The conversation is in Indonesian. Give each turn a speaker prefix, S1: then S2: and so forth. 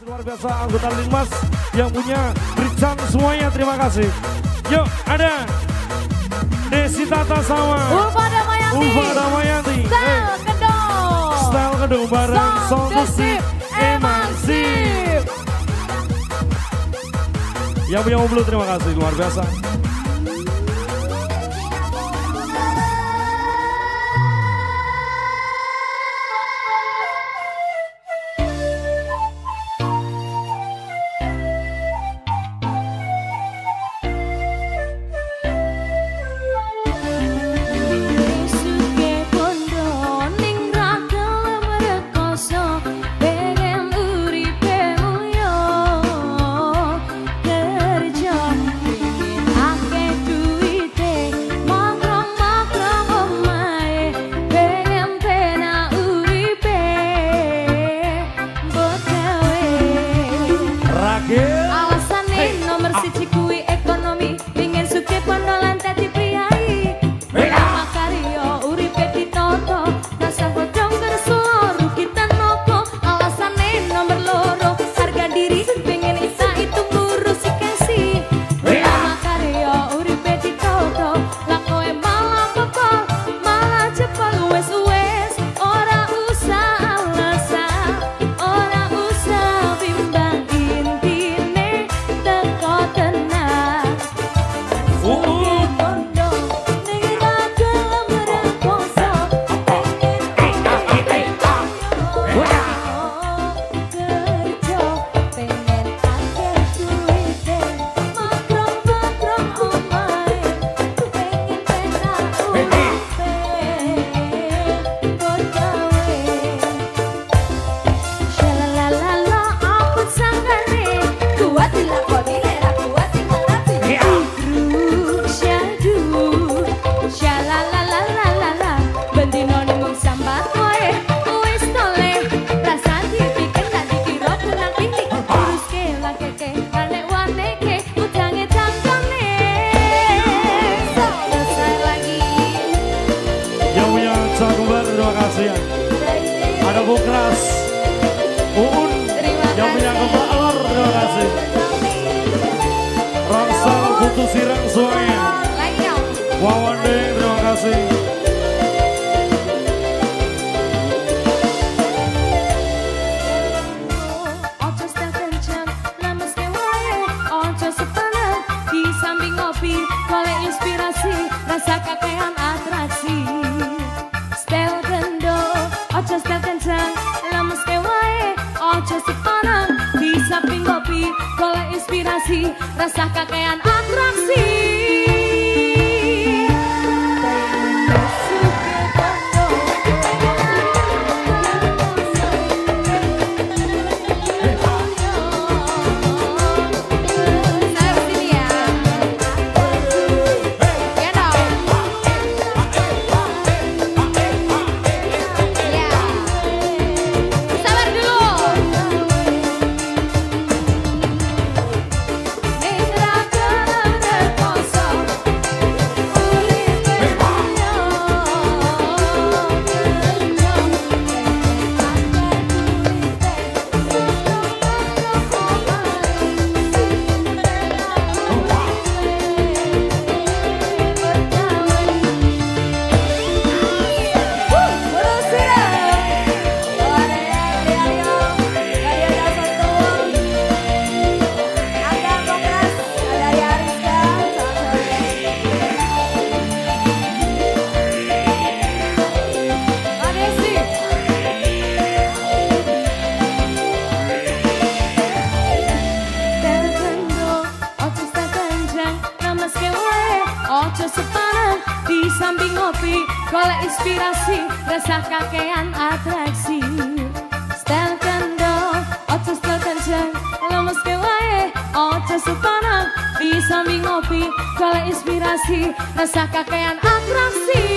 S1: Luar biasa anggota Linmas yang punya Rican semuanya terima kasih. Yuk ada Desi Tata sama
S2: Ulfa Damayanti.
S1: Ulfa Damayanti.
S2: Stel
S1: hey.
S2: Kedong.
S1: Stel Kedong bareng Song Musik Emansip. Yang punya mobil terima kasih luar biasa. Alasan
S2: nih nomor siji
S1: Bu Kras, Uun yang punya kembang alor, terima kasih. Rangsal Kutu Sirang
S2: Suaya, Wawan Rasa kakean atraksi. Kole inspirasi Resah kakean atraksi. Stel kendo Ojo stel kenceng Lemes kewae Ojo supanang Bisa ngopi Kole inspirasi Resah kakean atraksi.